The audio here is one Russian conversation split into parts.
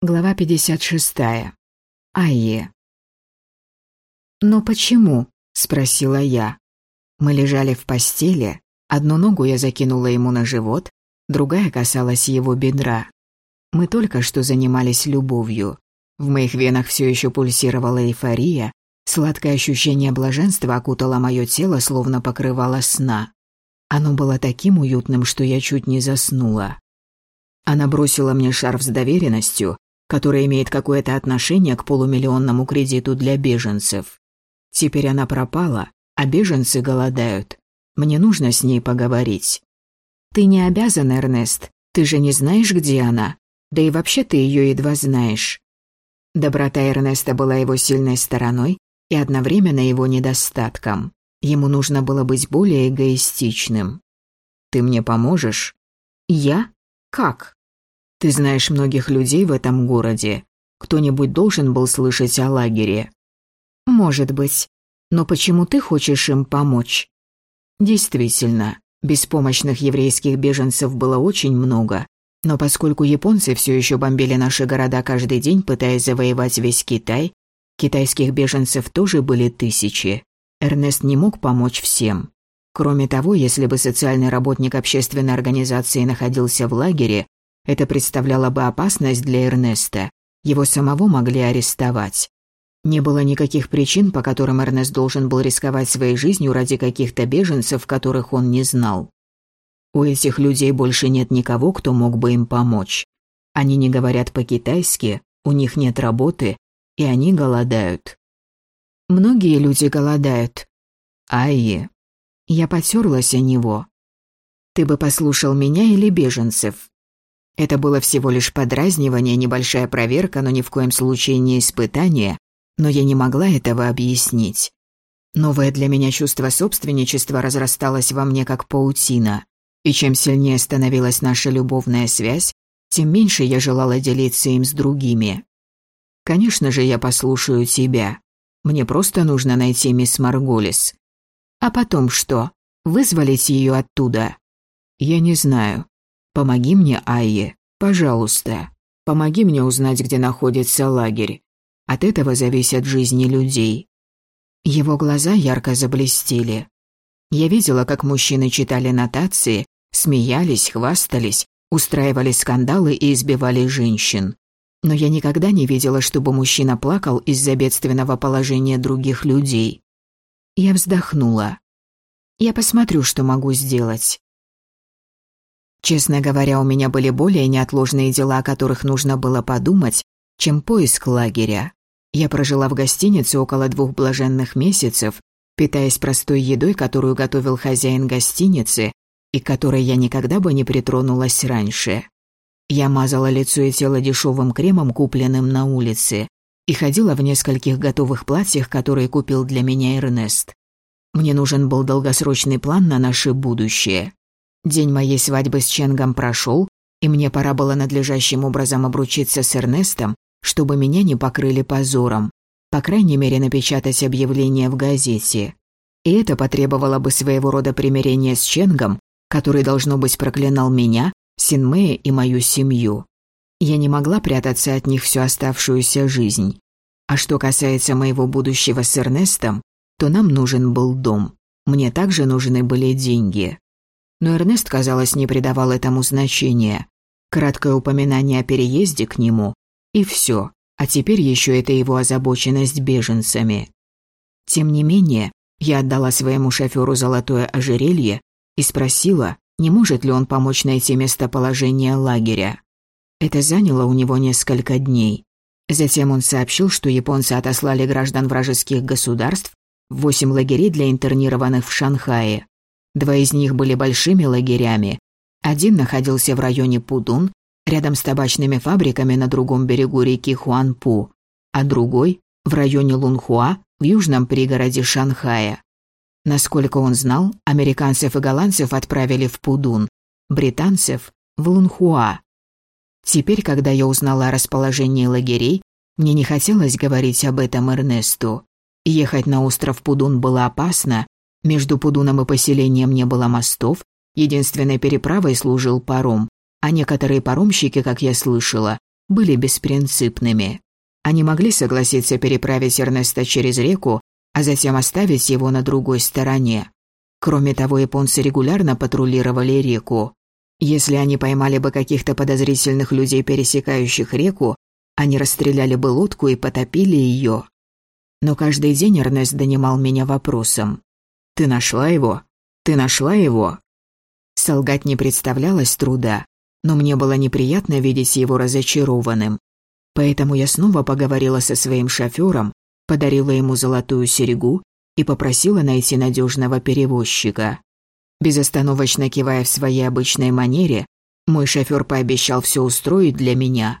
Глава 56. Айе. «Но почему?» – спросила я. Мы лежали в постели, одну ногу я закинула ему на живот, другая касалась его бедра. Мы только что занимались любовью. В моих венах все еще пульсировала эйфория, сладкое ощущение блаженства окутало мое тело, словно покрывало сна. Оно было таким уютным, что я чуть не заснула. Она бросила мне шарф с доверенностью, которая имеет какое-то отношение к полумиллионному кредиту для беженцев. Теперь она пропала, а беженцы голодают. Мне нужно с ней поговорить. Ты не обязан, Эрнест. Ты же не знаешь, где она. Да и вообще ты ее едва знаешь. Доброта Эрнеста была его сильной стороной и одновременно его недостатком. Ему нужно было быть более эгоистичным. Ты мне поможешь? Я? Как? Ты знаешь многих людей в этом городе. Кто-нибудь должен был слышать о лагере. Может быть. Но почему ты хочешь им помочь? Действительно, беспомощных еврейских беженцев было очень много. Но поскольку японцы все еще бомбили наши города каждый день, пытаясь завоевать весь Китай, китайских беженцев тоже были тысячи. Эрнест не мог помочь всем. Кроме того, если бы социальный работник общественной организации находился в лагере, это представляло бы опасность для Эрнеста. Его самого могли арестовать. Не было никаких причин, по которым Эрнест должен был рисковать своей жизнью ради каких-то беженцев, которых он не знал. У этих людей больше нет никого, кто мог бы им помочь. Они не говорят по-китайски, у них нет работы, и они голодают. Многие люди голодают. Айе. Я потерлась о него. Ты бы послушал меня или беженцев? Это было всего лишь подразнивание, небольшая проверка, но ни в коем случае не испытание, но я не могла этого объяснить. Новое для меня чувство собственничества разрасталось во мне как паутина, и чем сильнее становилась наша любовная связь, тем меньше я желала делиться им с другими. Конечно же, я послушаю тебя. Мне просто нужно найти мисс Марголис. А потом что? Вызволить ее оттуда? Я не знаю. Помоги мне, Айе, пожалуйста. Помоги мне узнать, где находится лагерь. От этого зависят жизни людей». Его глаза ярко заблестели. Я видела, как мужчины читали нотации, смеялись, хвастались, устраивали скандалы и избивали женщин. Но я никогда не видела, чтобы мужчина плакал из-за бедственного положения других людей. Я вздохнула. Я посмотрю, что могу сделать. Честно говоря, у меня были более неотложные дела, о которых нужно было подумать, чем поиск лагеря. Я прожила в гостинице около двух блаженных месяцев, питаясь простой едой, которую готовил хозяин гостиницы и которой я никогда бы не притронулась раньше. Я мазала лицо и тело дешевым кремом, купленным на улице, и ходила в нескольких готовых платьях, которые купил для меня Эрнест. Мне нужен был долгосрочный план на наше будущее. День моей свадьбы с Ченгом прошел, и мне пора было надлежащим образом обручиться с Эрнестом, чтобы меня не покрыли позором. По крайней мере, напечатать объявление в газете. И это потребовало бы своего рода примирения с Ченгом, который, должно быть, проклинал меня, Синмея и мою семью. Я не могла прятаться от них всю оставшуюся жизнь. А что касается моего будущего с Эрнестом, то нам нужен был дом. Мне также нужны были деньги но Эрнест, казалось, не придавал этому значения. Краткое упоминание о переезде к нему, и все. А теперь еще это его озабоченность беженцами. Тем не менее, я отдала своему шоферу золотое ожерелье и спросила, не может ли он помочь найти местоположение лагеря. Это заняло у него несколько дней. Затем он сообщил, что японцы отослали граждан вражеских государств в восемь лагерей для интернированных в Шанхае. Два из них были большими лагерями. Один находился в районе Пудун, рядом с табачными фабриками на другом берегу реки Хуанпу, а другой – в районе Лунхуа, в южном пригороде Шанхая. Насколько он знал, американцев и голландцев отправили в Пудун, британцев – в Лунхуа. Теперь, когда я узнала о расположении лагерей, мне не хотелось говорить об этом Эрнесту. Ехать на остров Пудун было опасно, между Пудуном и поселением не было мостов, единственной переправой служил паром, а некоторые паромщики, как я слышала, были беспринципными. Они могли согласиться переправить Эрнеста через реку, а затем оставить его на другой стороне. Кроме того, японцы регулярно патрулировали реку. Если они поймали бы каких-то подозрительных людей, пересекающих реку, они расстреляли бы лодку и потопили ее. Но каждый день Эрнест донимал меня вопросом. «Ты нашла его? Ты нашла его?» Солгать не представлялось труда, но мне было неприятно видеть его разочарованным. Поэтому я снова поговорила со своим шофёром, подарила ему золотую серьгу и попросила найти надежного перевозчика. Безостановочно кивая в своей обычной манере, мой шофёр пообещал все устроить для меня.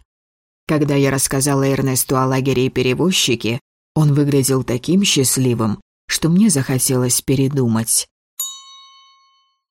Когда я рассказала Эрнесту о лагере и перевозчике, он выглядел таким счастливым, что мне захотелось передумать.